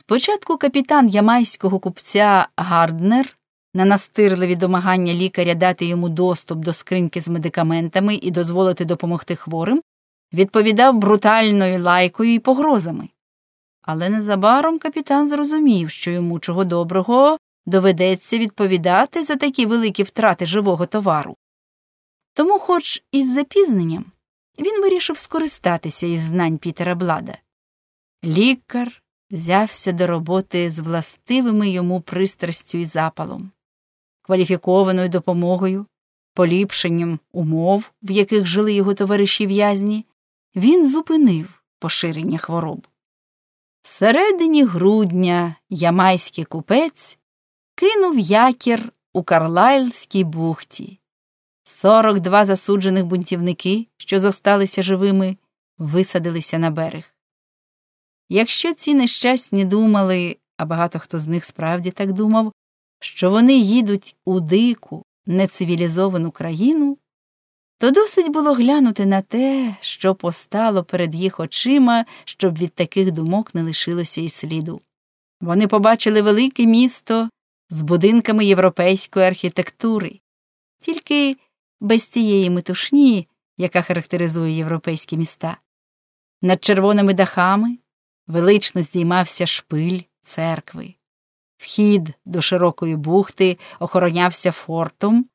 Спочатку капітан ямайського купця Гарднер на настирливі домагання лікаря дати йому доступ до скриньки з медикаментами і дозволити допомогти хворим, відповідав брутальною лайкою і погрозами. Але незабаром капітан зрозумів, що йому чого доброго доведеться відповідати за такі великі втрати живого товару. Тому, хоч із запізненням, він вирішив скористатися із знань Пітера Блада. Лікар взявся до роботи з властивими йому пристрастю і запалом, кваліфікованою допомогою, поліпшенням умов, в яких жили його товариші в'язні, він зупинив поширення хвороб. Всередині грудня ямайський купець кинув якір у Карлайльській бухті. 42 засуджених бунтівники, що зосталися живими, висадилися на берег. Якщо ці нещасні думали, а багато хто з них справді так думав, що вони їдуть у дику, нецивілізовану країну, то досить було глянути на те, що постало перед їх очима, щоб від таких думок не лишилося і сліду. Вони побачили велике місто з будинками європейської архітектури, тільки без цієї метушні, яка характеризує європейські міста. Над червоними дахами велично здіймався шпиль церкви. Вхід до широкої бухти охоронявся фортом,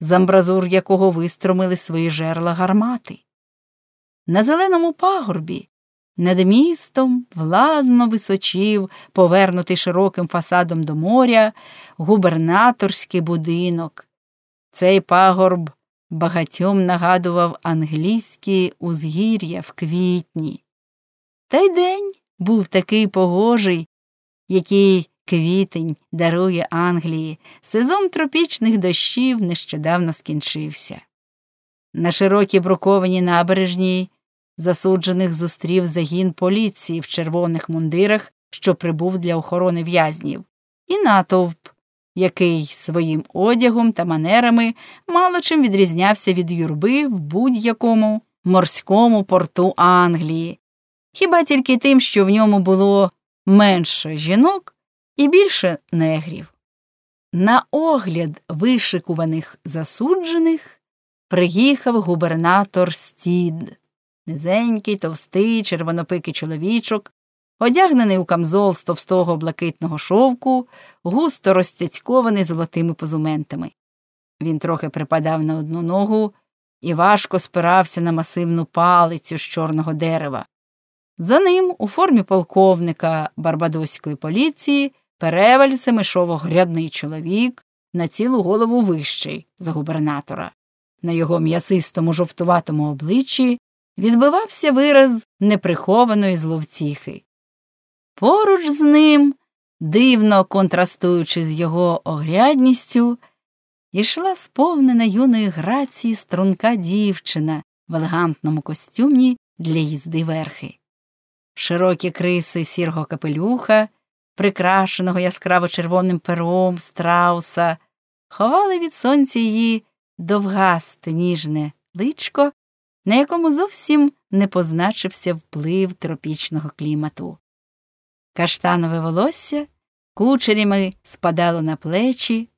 з амбразур якого вистромили свої жерла гармати. На зеленому пагорбі над містом владно височів, повернутий широким фасадом до моря, губернаторський будинок. Цей пагорб багатьом нагадував англійські узгір'я в квітні. Та й день був такий погожий, який квітень дарує Англії, сезон тропічних дощів нещодавно скінчився. На широкій брукованій набережній засуджених зустрів загін поліції в червоних мундирах, що прибув для охорони в'язнів, і натовп, який своїм одягом та манерами мало чим відрізнявся від юрби в будь-якому морському порту Англії, хіба тільки тим, що в ньому було менше жінок і більше негрів. На огляд вишикуваних засуджених приїхав губернатор Стід, низенький, товстий, червонопикий чоловічок, одягнений у камзол з товстого блакитного шовку, густо розцяцькований золотими позументами. Він трохи припадав на одну ногу і важко спирався на масивну палицю з чорного дерева. За ним, у формі полковника барбадоської поліції, перевальцем ішов огрядний чоловік на цілу голову вищий за губернатора. На його м'ясистому жовтуватому обличчі відбивався вираз неприхованої зловціхи. Поруч з ним, дивно контрастуючи з його огрядністю, ішла сповнена юної грації струнка дівчина в елегантному костюмі для їзди верхи. Широкі криси сірого капелюха, прикрашеного яскраво червоним пером страуса, ховали від сонця її довгасте ніжне личко, на якому зовсім не позначився вплив тропічного клімату. Каштанове волосся кучерями спадало на плечі,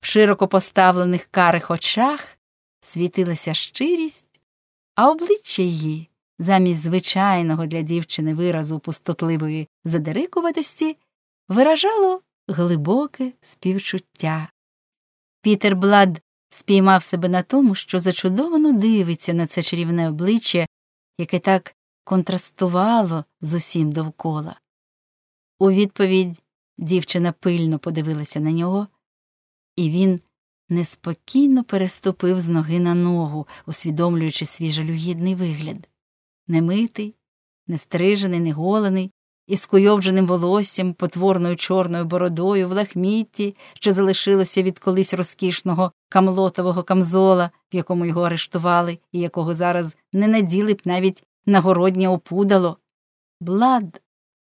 в широко поставлених карих очах світилася щирість, а обличчя її, замість звичайного для дівчини виразу пустотливої задирикуватості, виражало глибоке співчуття. Пітер Блад спіймав себе на тому, що зачудовано дивиться на це чарівне обличчя, яке так контрастувало з усім довкола. У відповідь дівчина пильно подивилася на нього, і він неспокійно переступив з ноги на ногу, усвідомлюючи свій жалюгідний вигляд немитий, нестрижений, неголений, із скуйовдженим волоссям, потворною чорною бородою в лахмітті, що залишилося від колись розкішного камлотового камзола, в якому його арештували, і якого зараз не наділи б навіть нагороднє опудало. Блад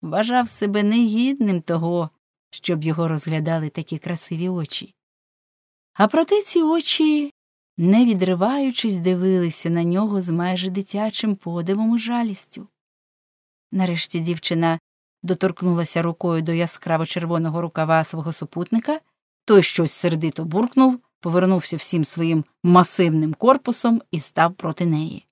вважав себе негідним того, щоб його розглядали такі красиві очі. А проте ці очі, не відриваючись, дивилися на нього з майже дитячим подивом і жалістю. Нарешті дівчина доторкнулася рукою до яскраво червоного рукава свого супутника, той щось сердито буркнув, повернувся всім своїм масивним корпусом і став проти неї.